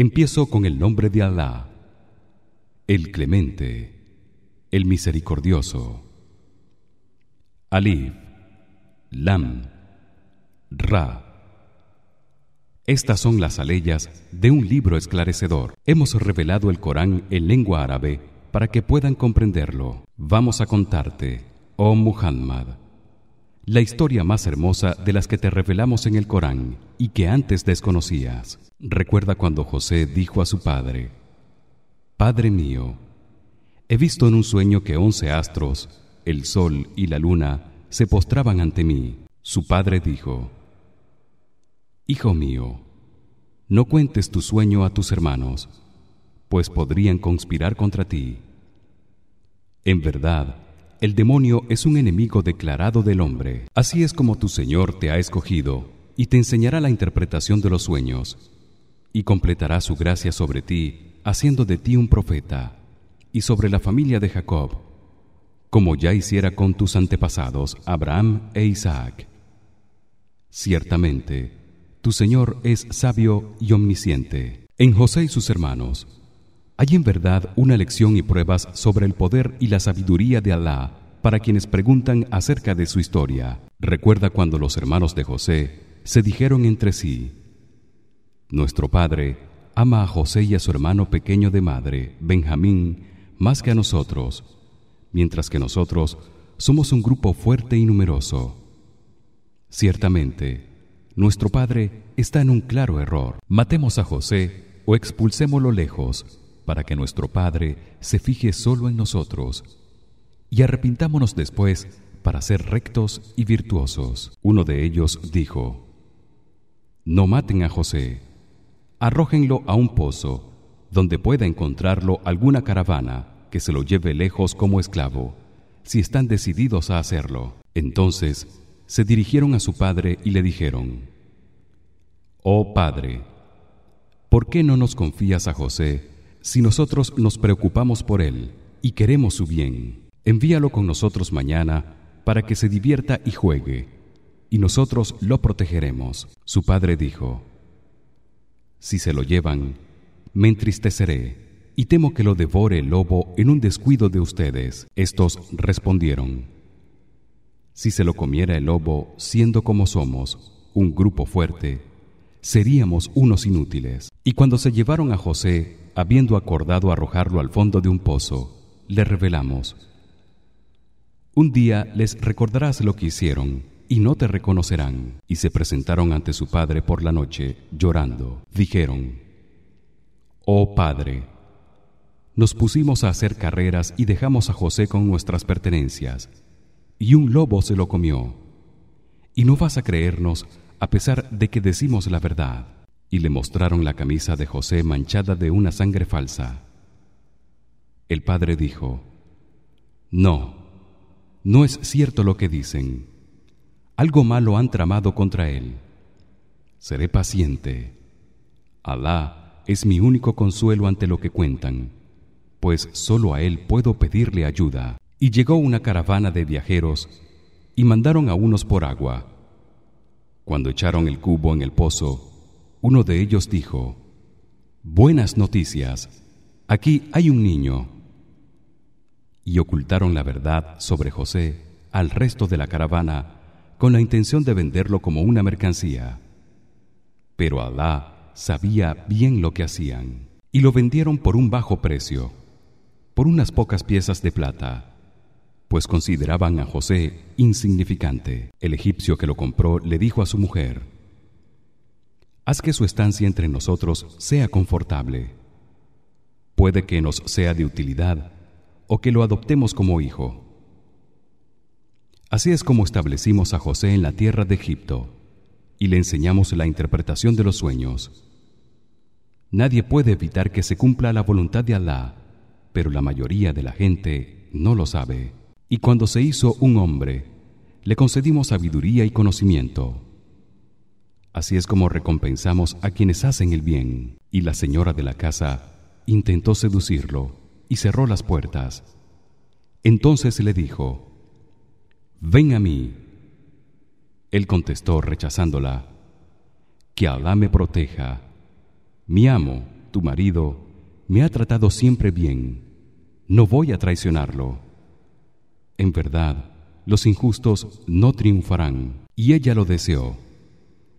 Empiezo con el nombre de Alá, el Clemente, el Misericordioso. Alif, Lam, Ra. Estas son las aleyas de un libro esclarecedor. Hemos revelado el Corán en lengua árabe para que puedan comprenderlo. Vamos a contarte, oh Muhammad, la historia más hermosa de las que te revelamos en el Corán y que antes desconocías. Recuerda cuando José dijo a su padre: Padre mío, he visto en un sueño que once astros, el sol y la luna, se postraban ante mí. Su padre dijo: Hijo mío, no cuentes tu sueño a tus hermanos, pues podrían conspirar contra ti. En verdad, el demonio es un enemigo declarado del hombre. Así es como tu Señor te ha escogido y te enseñará la interpretación de los sueños y completará su gracia sobre ti, haciendo de ti un profeta y sobre la familia de Jacob, como ya hiciera con tus antepasados Abraham e Isaac. Ciertamente, tu Señor es sabio y omnisciente. En José y sus hermanos hay en verdad una lección y pruebas sobre el poder y la sabiduría de Alá para quienes preguntan acerca de su historia. Recuerda cuando los hermanos de José se dijeron entre sí: Nuestro padre ama a José y a su hermano pequeño de madre, Benjamín, más que a nosotros, mientras que nosotros somos un grupo fuerte y numeroso. Ciertamente, nuestro padre está en un claro error. Matemos a José o expulsémoslo lejos para que nuestro padre se fije solo en nosotros y arrepintámonos después para ser rectos y virtuosos. Uno de ellos dijo: No maten a José, arrójenlo a un pozo donde pueda encontrarlo alguna caravana que se lo lleve lejos como esclavo, si están decididos a hacerlo. Entonces se dirigieron a su padre y le dijeron: Oh padre, ¿por qué no nos confías a José si nosotros nos preocupamos por él y queremos su bien? Envíalo con nosotros mañana para que se divierta y juegue, y nosotros lo protegeremos. Su padre dijo: Si se lo llevan, me entristeceré y temo que lo devore el lobo en un descuido de ustedes. Estos respondieron: si se lo comiera el lobo siendo como somos un grupo fuerte seríamos unos inútiles y cuando se llevaron a José habiendo acordado arrojarlo al fondo de un pozo le revelamos. Un día les recordarás lo que hicieron y no te reconocerán. Y se presentaron ante su padre por la noche llorando. Dijeron oh padre nos pusimos a hacer carreras y dejamos a José con nuestras pertenencias y un lobo se lo comió. Y no vas a creernos a pesar de que decimos la verdad y le mostraron la camisa de José manchada de una sangre falsa. El padre dijo no no es cierto lo que dicen. Algo malo han tramado contra él. Seré paciente. Alá es mi único consuelo ante lo que cuentan pues solo a él puedo pedirle ayuda. Y llegó una caravana de viajeros y mandaron a unos por agua. Cuando echaron el cubo en el pozo uno de ellos dijo buenas noticias aquí hay un niño y ocultaron la verdad sobre José al resto de la caravana con la intención de venderlo como una mercancía pero Alá sabía bien lo que hacían y lo vendieron por un bajo precio por unas pocas piezas de plata pues consideraban a José insignificante. El egipcio que lo compró le dijo a su mujer: Haz que su estancia entre nosotros sea confortable. Puede que nos sea de utilidad o que lo adoptemos como hijo. Así es como establecimos a José en la tierra de Egipto y le enseñamos la interpretación de los sueños. Nadie puede evitar que se cumpla la voluntad de Alá, pero la mayoría de la gente no lo sabe. Y cuando se hizo un hombre, le concedimos sabiduría y conocimiento. Así es como recompensamos a quienes hacen el bien. Y la señora de la casa intentó seducirlo y cerró las puertas. Entonces le dijo: "Ven a mí." Él contestó rechazándola: "Que Alá me proteja. Mi amo tu marido me ha tratado siempre bien no voy a traicionarlo en verdad los injustos no triunfarán y ella lo deseó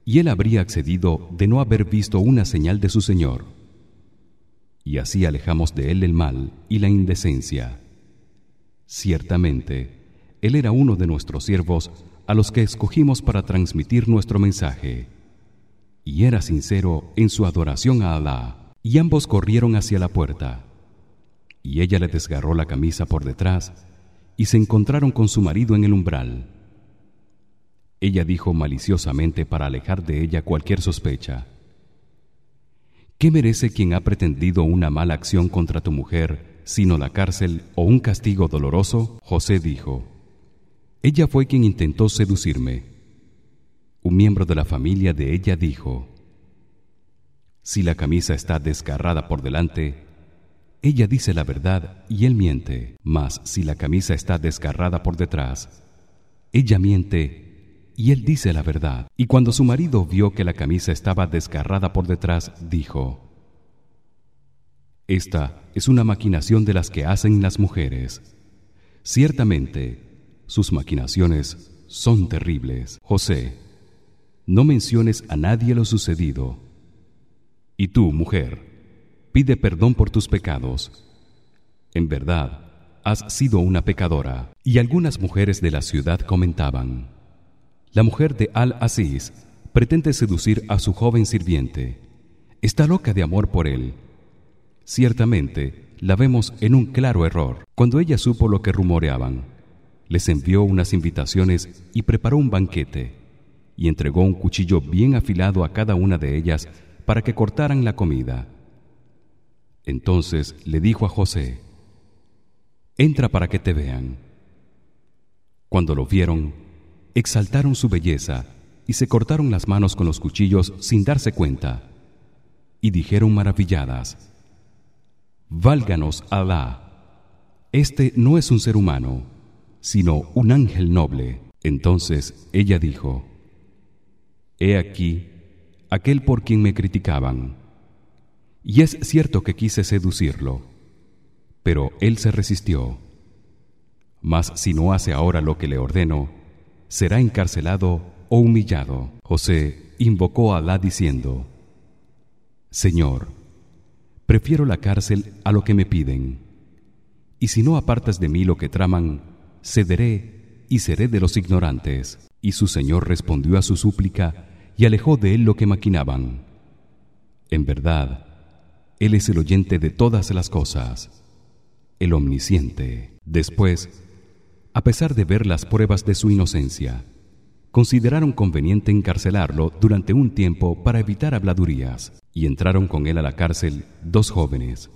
y él habría accedido de no haber visto una señal de su señor. Y así alejamos de él el mal y la indecencia. Ciertamente él era uno de nuestros siervos a los que escogimos para transmitir nuestro mensaje. Y era sincero en su adoración a Alá y ambos corrieron hacia la puerta. Y ella le desgarró la camisa por detrás y se encontraron con su marido en el umbral ella dijo maliciosamente para alejar de ella cualquier sospecha ¿Qué merece quien ha pretendido una mala acción contra tu mujer sino la cárcel o un castigo doloroso? José dijo: Ella fue quien intentó seducirme. Un miembro de la familia de ella dijo: Si la camisa está desgarrada por delante, ella dice la verdad y él miente, mas si la camisa está desgarrada por detrás, ella miente y él dice la verdad. Y cuando su marido vio que la camisa estaba desgarrada por detrás, dijo: Esta es una maquinación de las que hacen las mujeres. Ciertamente, sus maquinaciones son terribles. José, no menciones a nadie lo sucedido. Y tú, mujer, pide perdón por tus pecados. En verdad, has sido una pecadora. Y algunas mujeres de la ciudad comentaban: la mujer de Al-Aziz pretende seducir a su joven sirviente. Está loca de amor por él. Ciertamente, la vemos en un claro error. Cuando ella supo lo que rumoreaban, les envió unas invitaciones y preparó un banquete y entregó un cuchillo bien afilado a cada una de ellas para que cortaran la comida. Entonces le dijo a José: Entra para que te vean. Cuando lo vieron, exaltaron su belleza y se cortaron las manos con los cuchillos sin darse cuenta. Y dijeron maravilladas Válganos Alá este no es un ser humano sino un ángel noble. Entonces ella dijo He aquí aquel por quien me criticaban y es cierto que quise seducirlo pero él se resistió. Mas si no hace ahora lo que le ordeno será encarcelado o humillado. José invocó a Alá diciendo: Señor, prefiero la cárcel a lo que me piden. Y si no apartas de mí lo que traman, cederé y seré de los ignorantes. Y su Señor respondió a su súplica y alejó de él lo que maquinaban. En verdad, él es el oyente de todas las cosas, el omnisciente. Después a pesar de ver las pruebas de su inocencia consideraron conveniente encarcelarlo durante un tiempo para evitar habladurías y entraron con él a la cárcel dos jóvenes.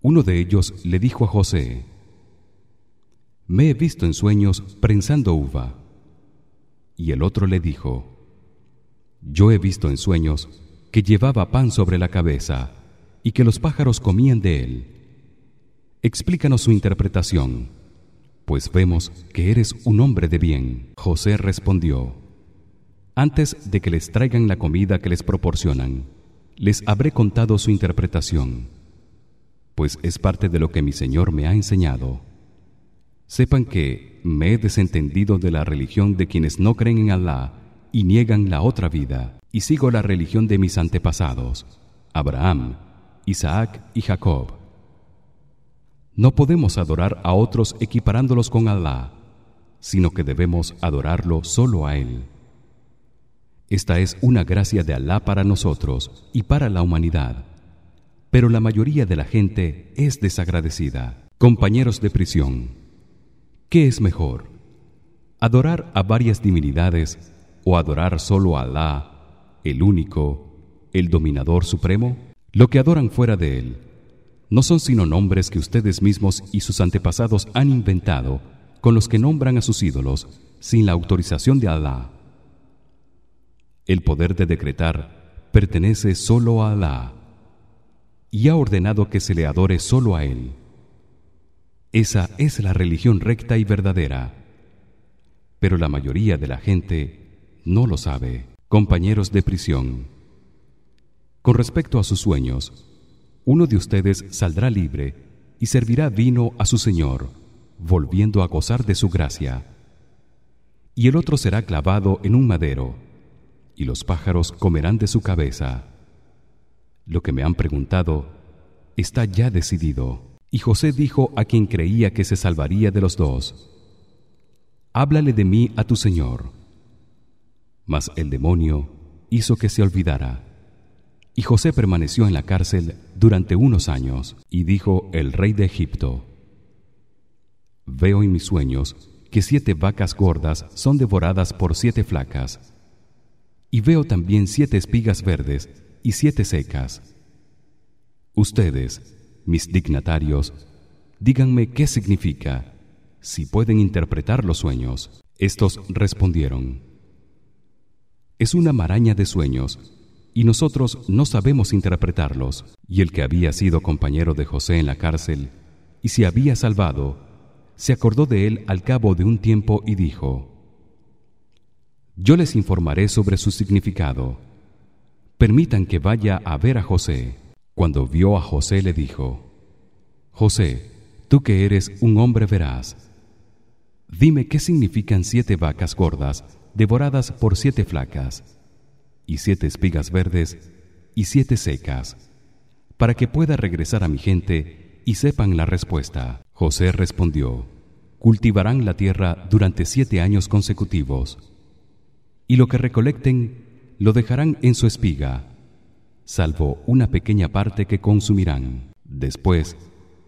Uno de ellos le dijo a José Me he visto en sueños prensando uva y el otro le dijo Yo he visto en sueños que llevaba pan sobre la cabeza y que los pájaros comían de él Explícanos su interpretación pues vemos que eres un hombre de bien. José respondió: Antes de que les traigan la comida que les proporcionan, les habré contado su interpretación, pues es parte de lo que mi Señor me ha enseñado. Sepan que me he desentendido de la religión de quienes no creen en Alá y niegan la otra vida, y sigo la religión de mis antepasados, Abraham, Isaac y Jacob no podemos adorar a otros equiparándolos con Alá, sino que debemos adorarlo solo a él. Esta es una gracia de Alá para nosotros y para la humanidad, pero la mayoría de la gente es desagradecida. Compañeros de prisión, ¿qué es mejor? ¿Adorar a varias divinidades o adorar solo a Alá, el único, el dominador supremo? Lo que adoran fuera de él no son sino nombres que ustedes mismos y sus antepasados han inventado con los que nombran a sus ídolos sin la autorización de Alá. El poder de decretar pertenece solo a Alá y ha ordenado que se le adore solo a él. Esa es la religión recta y verdadera. Pero la mayoría de la gente no lo sabe. Compañeros de prisión, con respecto a sus sueños uno de ustedes saldrá libre y servirá vino a su señor volviendo a gozar de su gracia. Y el otro será clavado en un madero y los pájaros comerán de su cabeza. Lo que me han preguntado está ya decidido. Y José dijo a quien creía que se salvaría de los dos háblale de mí a tu señor mas el demonio hizo que se olvidara y José permaneció en la cárcel durante unos años y dijo el rey de Egipto Veo en mis sueños que siete vacas gordas son devoradas por siete flacas. Y veo también siete espigas verdes y siete secas. Ustedes mis dignatarios díganme qué significa si pueden interpretar los sueños. Estos respondieron es una maraña de sueños y nosotros no sabemos interpretarlos. Y el que había sido compañero de José en la cárcel y se había salvado se acordó de él al cabo de un tiempo y dijo Yo les informaré sobre su significado. Permitan que vaya a ver a José. Cuando vio a José le dijo José tú que eres un hombre veraz dime qué significan siete vacas gordas devoradas por siete flacas y siete espigas verdes y siete secas para que pueda regresar a mi gente y sepan la respuesta. José respondió cultivarán la tierra durante siete años consecutivos y lo que recolecten lo dejarán en su espiga salvo una pequeña parte que consumirán. Después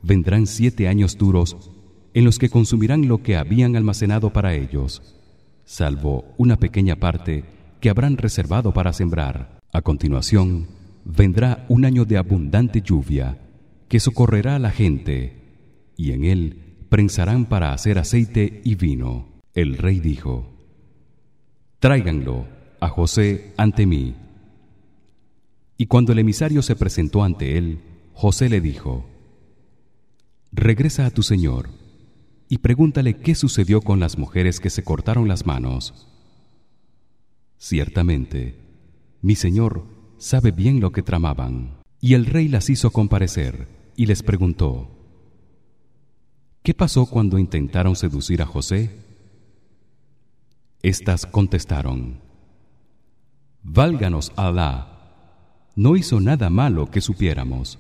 vendrán siete años duros en los que consumirán lo que habían almacenado para ellos salvo una pequeña parte que habrán reservado para sembrar. A continuación, vendrá un año de abundante lluvia que socorrerá a la gente y en él prensarán para hacer aceite y vino. El rey dijo: Tráiganlo a José ante mí. Y cuando el emisario se presentó ante él, José le dijo: Regresa a tu señor y pregúntale qué sucedió con las mujeres que se cortaron las manos. Ciertamente, mi señor sabe bien lo que tramaban. Y el rey las hizo comparecer y les preguntó: ¿Qué pasó cuando intentaron seducir a José? Estas contestaron: Válganos Alá, no hizo nada malo que supiéramos.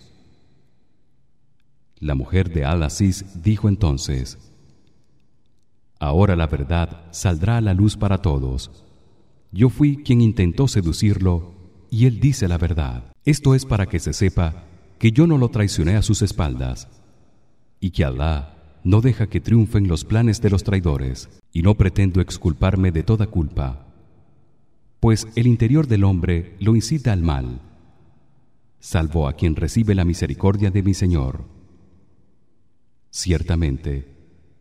La mujer de Al-Aziz dijo entonces: Ahora la verdad saldrá a la luz para todos. Yo fui quien intentó seducirlo y él dice la verdad. Esto es para que se sepa que yo no lo traicioné a sus espaldas y que Alá no deja que triunfen los planes de los traidores y no pretendo exculparme de toda culpa. Pues el interior del hombre lo incita al mal, salvo a quien recibe la misericordia de mi Señor. Ciertamente,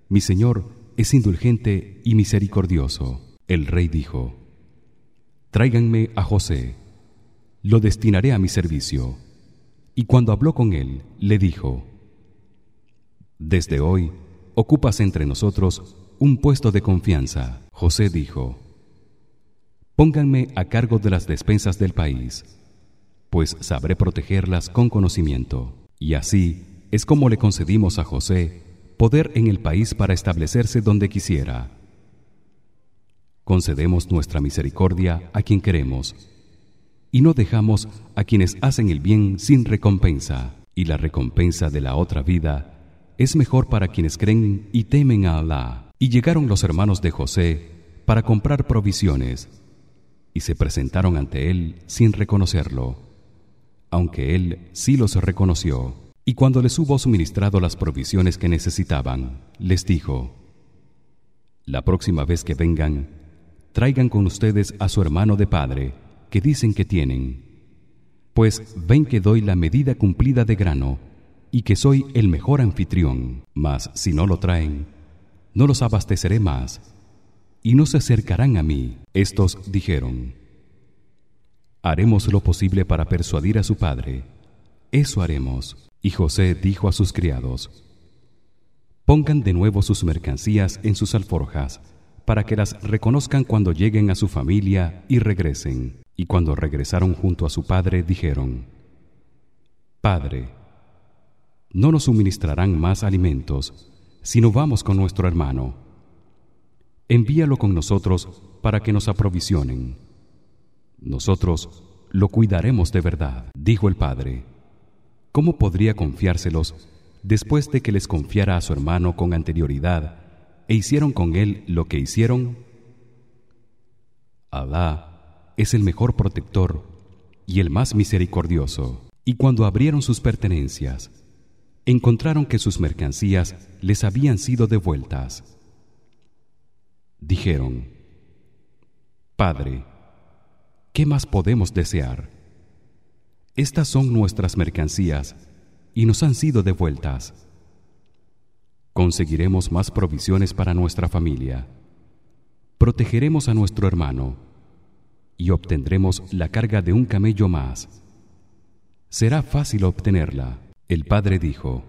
mi Señor es indulgente y misericordioso. El rey dijo: Tráiganme a José, lo destinaré a mi servicio. Y cuando habló con él, le dijo: Desde hoy ocupas entre nosotros un puesto de confianza. José dijo: Pónganme a cargo de las despensas del país, pues sabré protegerlas con conocimiento. Y así es como le concedimos a José poder en el país para establecerse donde quisiera. Concedemos nuestra misericordia a quien queremos y no dejamos a quienes hacen el bien sin recompensa, y la recompensa de la otra vida es mejor para quienes creen y temen a Alá. Y llegaron los hermanos de José para comprar provisiones y se presentaron ante él sin reconocerlo, aunque él sí los reconoció. Y cuando les hubo suministrado las provisiones que necesitaban, les dijo: La próxima vez que vengan, traigan con ustedes a su hermano de padre, que dicen que tienen, pues ven que doy la medida cumplida de grano y que soy el mejor anfitrión. Mas si no lo traen, no los abasteceré más y no se acercarán a mí. Estos dijeron: Haremos lo posible para persuadir a su padre. Eso haremos. Y José dijo a sus criados: Pongan de nuevo sus mercancías en sus alforjas para que las reconozcan cuando lleguen a su familia y regresen. Y cuando regresaron junto a su padre dijeron: Padre, no nos suministrarán más alimentos si no vamos con nuestro hermano. Envíalo con nosotros para que nos aprovisionen. Nosotros lo cuidaremos de verdad, dijo el padre. ¿Cómo podría confiárselos después de que les confiara a su hermano con anterioridad e hicieron con él lo que hicieron? Alá es el mejor protector y el más misericordioso. Y cuando abrieron sus pertenencias, encontraron que sus mercancías les habían sido devueltas. Dijeron: Padre, ¿qué más podemos desear? Estas son nuestras mercancías y nos han sido devueltas. Conseguiremos más provisiones para nuestra familia. Protegeremos a nuestro hermano y obtendremos la carga de un camello más. Será fácil obtenerla. El padre dijo: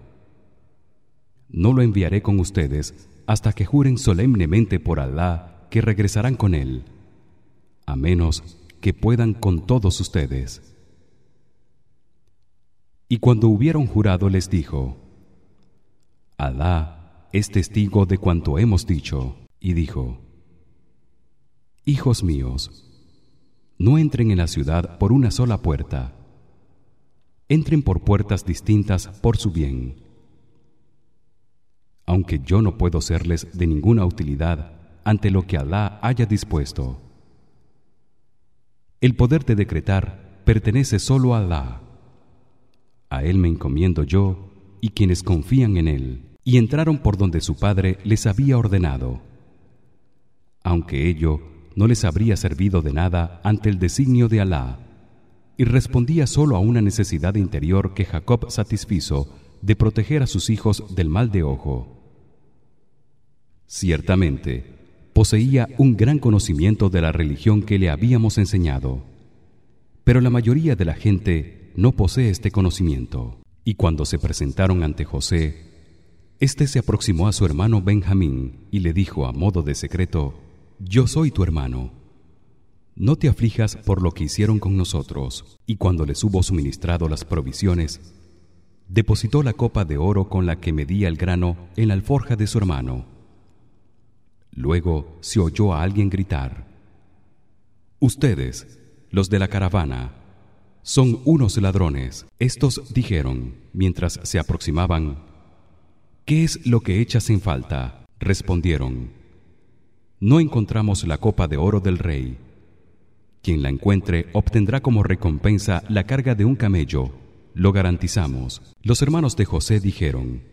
No lo enviaré con ustedes hasta que juren solemnemente por Alá que regresarán con él, a menos que puedan con todos ustedes. Y cuando hubieron jurado les dijo: Alá es testigo de cuanto hemos dicho, y dijo: Hijos míos, no entren en la ciudad por una sola puerta entren por puertas distintas por su bien. Aunque yo no puedo serles de ninguna utilidad ante lo que Alá haya dispuesto. El poder de decretar pertenece solo a Alá. A él me encomiendo yo y quienes confían en él, y entraron por donde su padre les había ordenado. Aunque ello no les habría servido de nada ante el designio de Alá y respondía solo a una necesidad interior que Jacob satisfizo de proteger a sus hijos del mal de ojo. Ciertamente, poseía un gran conocimiento de la religión que le habíamos enseñado, pero la mayoría de la gente no posee este conocimiento. Y cuando se presentaron ante José, éste se aproximó a su hermano Benjamín y le dijo a modo de secreto: Yo soy tu hermano no te aflijas por lo que hicieron con nosotros. Y cuando les hubo suministrado las provisiones, depositó la copa de oro con la que medía el grano en la alforja de su hermano. Luego se oyó a alguien gritar: Ustedes, los de la caravana, son unos ladrones. Estos dijeron mientras se aproximaban: ¿Qué es lo que echas en falta? Respondieron: No encontramos la copa de oro del rey. Quien la encuentre obtendrá como recompensa la carga de un camello, lo garantizamos. Los hermanos de José dijeron: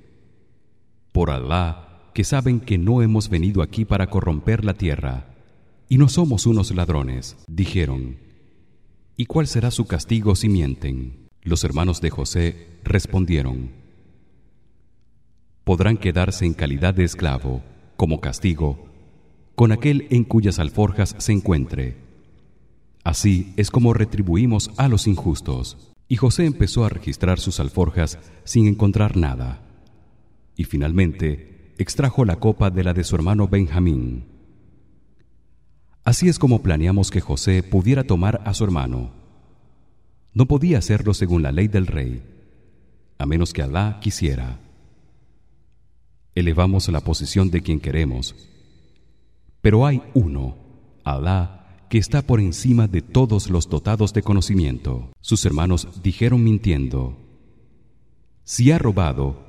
Por Alá, que saben que no hemos venido aquí para corromper la tierra y no somos unos ladrones, dijeron: ¿Y cuál será su castigo si mienten? Los hermanos de José respondieron: Podrán quedarse en calidad de esclavo como castigo con aquel en cuyas alforjas se encuentre Así es como retribuimos a los injustos. Y José empezó a registrar sus alforjas sin encontrar nada. Y finalmente extrajo la copa de la de su hermano Benjamín. Así es como planeamos que José pudiera tomar a su hermano. No podía hacerlo según la ley del rey, a menos que Alá quisiera. Elevamos la posición de quien queremos, pero hay uno, Alá, que está por encima de todos los dotados de conocimiento. Sus hermanos dijeron mintiendo: Si ha robado,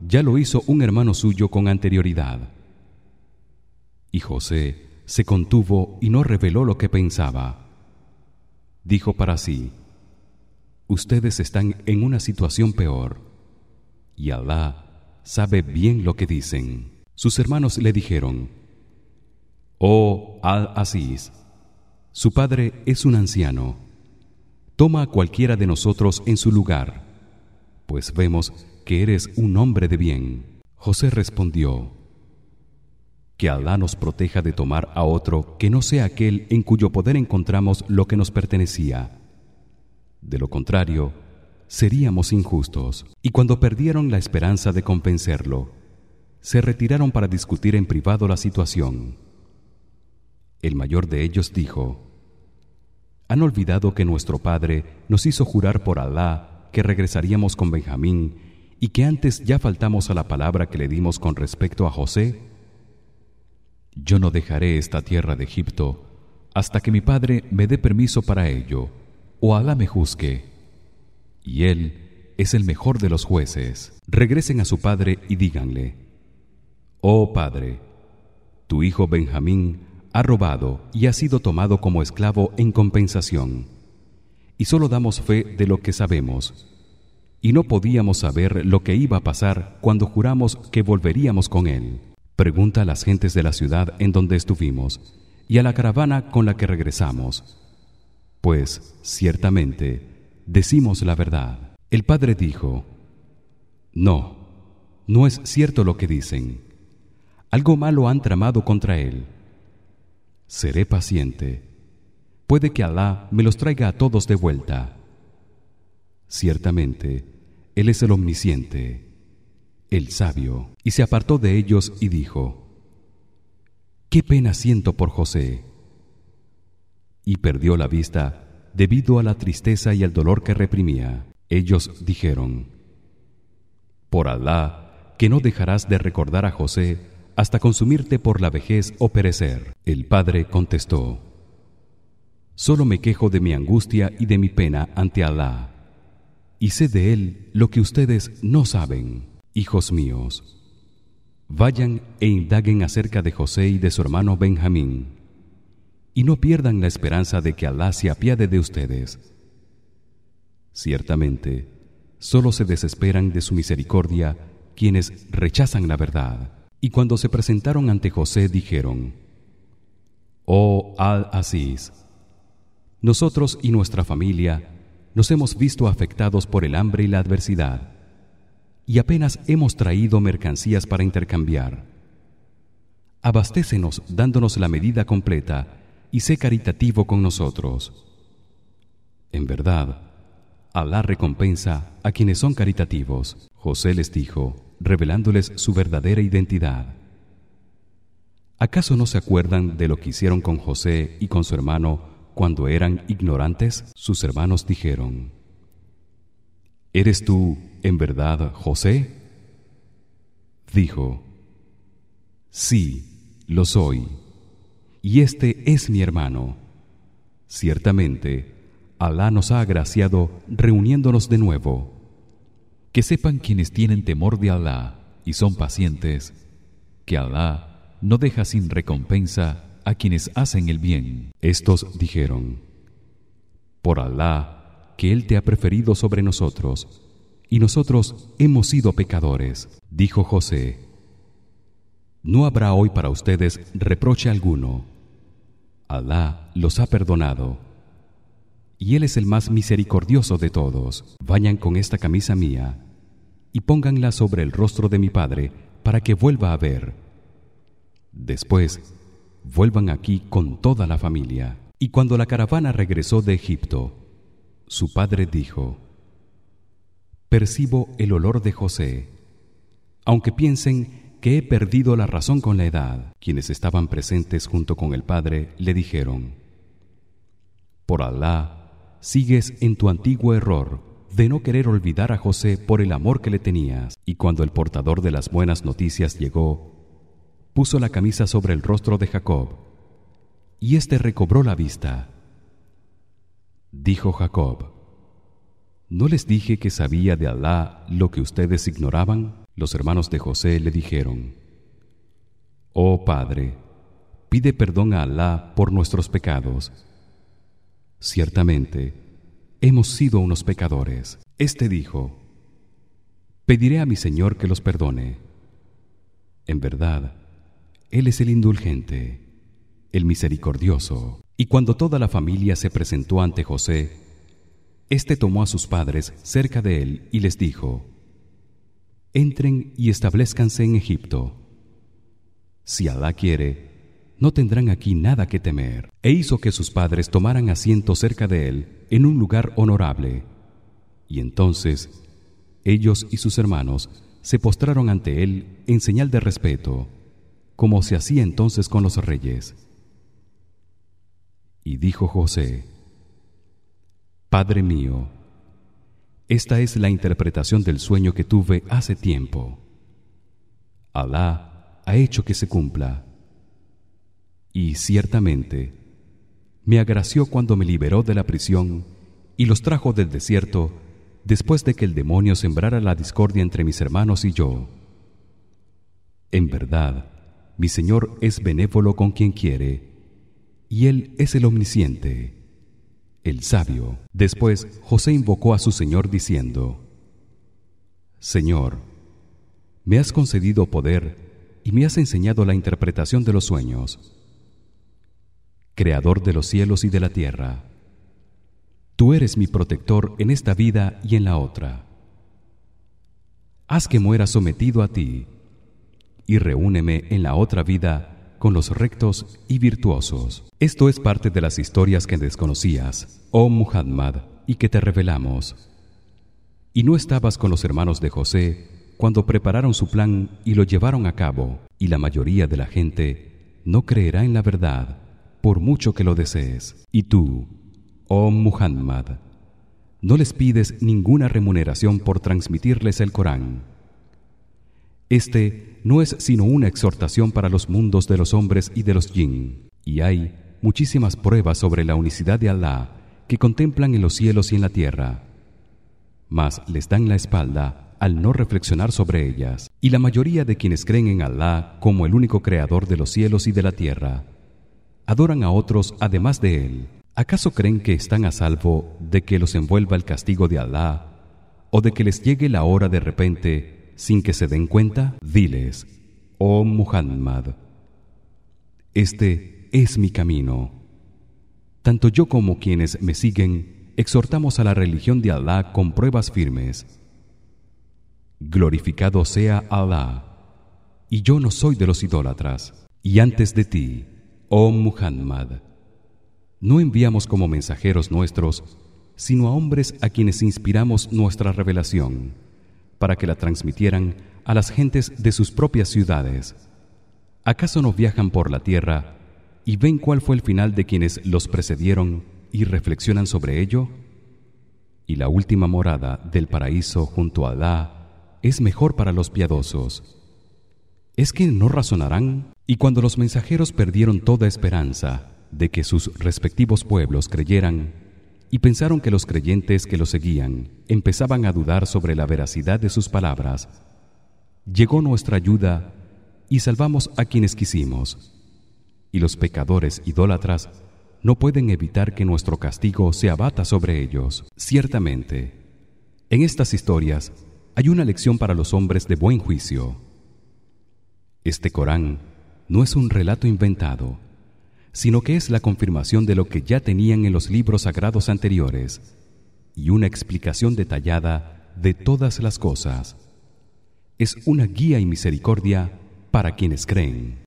ya lo hizo un hermano suyo con anterioridad. Y José se contuvo y no reveló lo que pensaba. Dijo para sí: Ustedes están en una situación peor, y Alá sabe bien lo que dicen. Sus hermanos le dijeron: Oh Al-Aziz, su padre es un anciano. Toma a cualquiera de nosotros en su lugar, pues vemos que eres un hombre de bien. José respondió: Que Alá nos proteja de tomar a otro que no sea aquel en cuyo poder encontramos lo que nos pertenecía. De lo contrario, seríamos injustos. Y cuando perdieron la esperanza de convencerlo, se retiraron para discutir en privado la situación. El mayor de ellos dijo: han olvidado que nuestro padre nos hizo jurar por Alá que regresaríamos con Benjamín y que antes ya faltamos a la palabra que le dimos con respecto a José yo no dejaré esta tierra de Egipto hasta que mi padre me dé permiso para ello o Alá me juzgue y él es el mejor de los jueces. Regresen a su padre y díganle oh padre tu hijo Benjamín ha robado y ha sido tomado como esclavo en compensación. Y solo damos fe de lo que sabemos. Y no podíamos saber lo que iba a pasar cuando juramos que volveríamos con él. Pregunta a las gentes de la ciudad en donde estuvimos y a la caravana con la que regresamos. Pues ciertamente decimos la verdad. El padre dijo no no es cierto lo que dicen. Algo malo han tramado contra él. Seré paciente. Puede que Alá me los traiga a todos de vuelta. Ciertamente él es el omnisciente el sabio. Y se apartó de ellos y dijo qué pena siento por José. Y perdió la vista debido a la tristeza y el dolor que reprimía ellos dijeron por Alá que no dejarás de recordar a José hasta consumirte por la vejez o perecer. El padre contestó solo me quejo de mi angustia y de mi pena ante Alá y sé de él lo que ustedes no saben hijos míos. Vayan e indaguen acerca de José y de su hermano Benjamín y no pierdan la esperanza de que Alá se apiade de ustedes. Ciertamente solo se desesperan de su misericordia quienes rechazan la verdad. Y cuando se presentaron ante José dijeron Oh al-Aziz nosotros y nuestra familia nos hemos visto afectados por el hambre y la adversidad y apenas hemos traído mercancías para intercambiar. Abastécenos dándonos la medida completa y sé caritativo con nosotros en verdad Alá recompensa a quienes son caritativos José les dijo revelándoles su verdadera identidad. ¿Acaso no se acuerdan de lo que hicieron con José y con su hermano cuando eran ignorantes? Sus hermanos dijeron: ¿Eres tú en verdad José? Dijo: Sí, lo soy. Y este es mi hermano. Ciertamente, Alá nos ha agraciado reuniéndonos de nuevo. Que sepan quienes tienen temor de Alá y son pacientes que Alá no deja sin recompensa a quienes hacen el bien. Estos dijeron por Alá que él te ha preferido sobre nosotros y nosotros hemos sido pecadores dijo José no habrá hoy para ustedes reproche alguno. Alá los ha perdonado. Y él es el más misericordioso de todos. Vayan con esta camisa mía y pónganla sobre el rostro de mi padre para que vuelva a ver. Después vuelvan aquí con toda la familia. Y cuando la caravana regresó de Egipto su padre dijo percibo el olor de José. Aunque piensen que he perdido la razón con la edad. Quienes estaban presentes junto con el padre le dijeron por Alá sigues en tu antiguo error de no querer olvidar a José por el amor que le tenías. Y cuando el portador de las buenas noticias llegó puso la camisa sobre el rostro de Jacob y éste recobró la vista. Dijo Jacob ¿No les dije que sabía de Alá lo que ustedes ignoraban? Los hermanos de José le dijeron: Oh padre, pide perdón a Alá por nuestros pecados Ciertamente, hemos sido unos pecadores. Este dijo: Pediré a mi Señor que los perdone. En verdad, él es el indulgente, el misericordioso. Y cuando toda la familia se presentó ante José, éste tomó a sus padres cerca de él y les dijo: Entren y establezcanse en Egipto. Si Alá quiere, no tendrán aquí nada que temer. E hizo que sus padres tomaran asiento cerca de él en un lugar honorable. Y entonces ellos y sus hermanos se postraron ante él en señal de respeto, como se hacía entonces con los reyes. Y dijo José: Padre mío esta es la interpretación del sueño que tuve hace tiempo. Alá ha hecho que se cumpla. Y ciertamente me agració cuando me liberó de la prisión y los trajo del desierto después de que el demonio sembrara la discordia entre mis hermanos y yo. En verdad mi Señor es benévolo con quien quiere y él es el omnisciente el sabio. Después José invocó a su Señor diciendo Señor me has concedido poder y me has enseñado la interpretación de los sueños creador de los cielos y de la tierra. Tú eres mi protector en esta vida y en la otra. Haz que muera sometido a ti y reúneme en la otra vida con los rectos y virtuosos. Esto es parte de las historias que desconocías, oh Muhammad, y que te revelamos. Y no estabas con los hermanos de José cuando prepararon su plan y lo llevaron a cabo, y la mayoría de la gente no creerá en la verdad por mucho que lo desees. Y tú, oh Muhammad, no les pides ninguna remuneración por transmitirles el Corán. Este no es sino una exhortación para los mundos de los hombres y de los jinn y hay muchísimas pruebas sobre la unicidad de Allah que contemplan en los cielos y en la tierra. Mas les dan la espalda al no reflexionar sobre ellas. Y la mayoría de quienes creen en Allah como el único creador de los cielos y de la tierra adoran a otros además de él. ¿acaso creen que están a salvo de que los envuelva el castigo de Allah o de que les llegue la hora de repente sin que se den cuenta diles oh Muhammad este es mi camino. Tanto yo como quienes me siguen exhortamos a la religión de Allah con pruebas firmes. Glorificado sea Allah y yo no soy de los idólatras. Y antes de ti oh Muhammad no enviamos como mensajeros nuestros sino a hombres a quienes inspiramos nuestra revelación para que la transmitieran a las gentes de sus propias ciudades. ¿Acaso no viajan por la tierra y ven cuál fue el final de quienes los precedieron y reflexionan sobre ello? Y la última morada del paraíso junto a Alá es mejor para los piadosos. ¿Es que no razonarán? Y cuando los mensajeros perdieron toda esperanza de que sus respectivos pueblos creyeran, y pensaron que los creyentes que lo seguían empezaban a dudar sobre la veracidad de sus palabras. Llegó nuestra ayuda y salvamos a quienes quisimos. Y los pecadores idólatras no pueden evitar que nuestro castigo se abata sobre ellos. Ciertamente en estas historias hay una lección para los hombres de buen juicio. Este Corán no es un relato inventado sino que es la confirmación de lo que ya tenían en los libros sagrados anteriores y una explicación detallada de todas las cosas. Es una guía y misericordia para quienes creen.